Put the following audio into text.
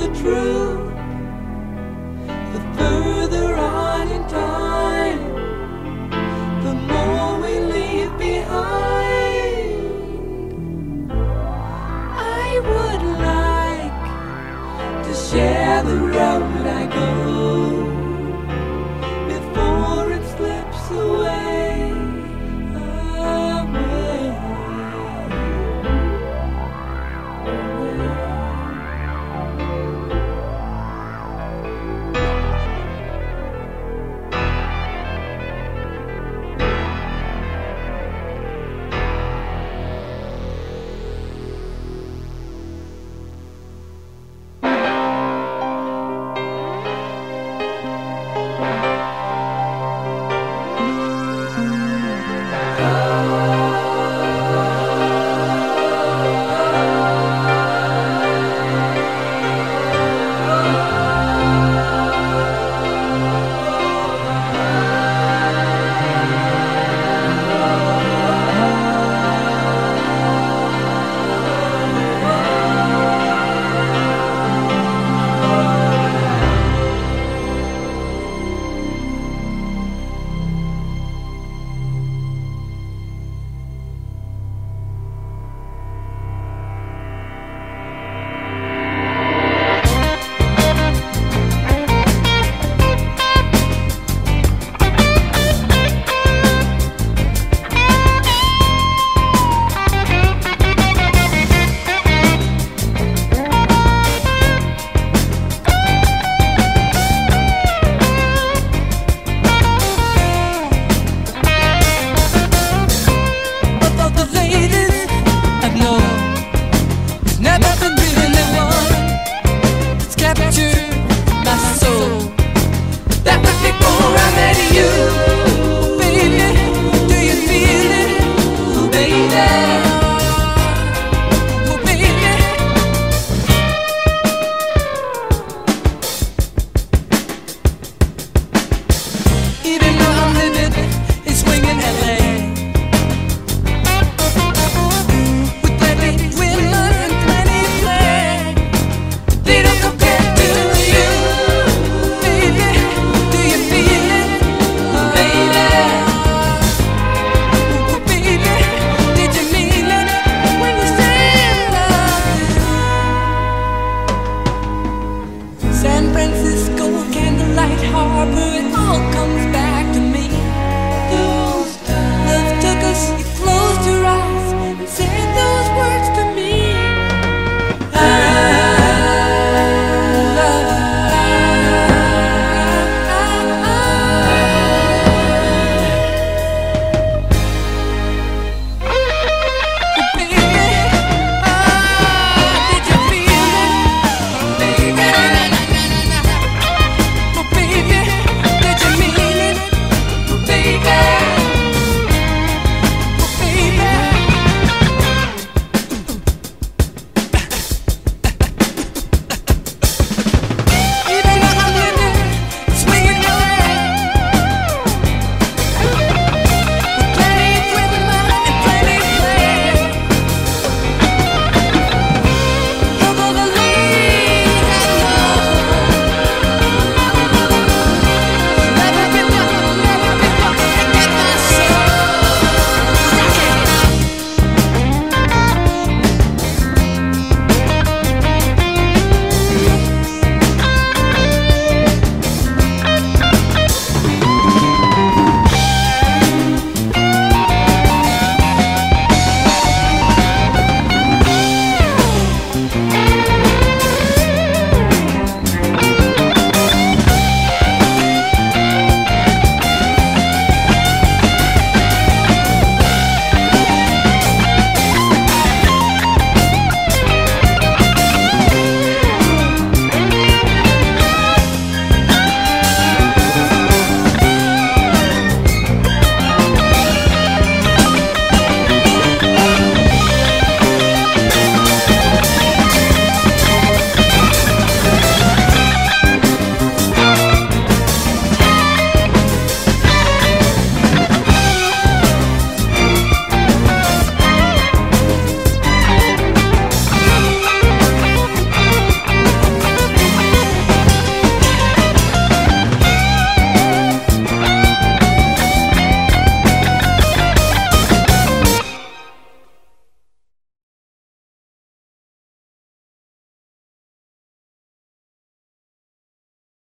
the truth, the further on in time, the more we leave behind. I would like to share the road I go.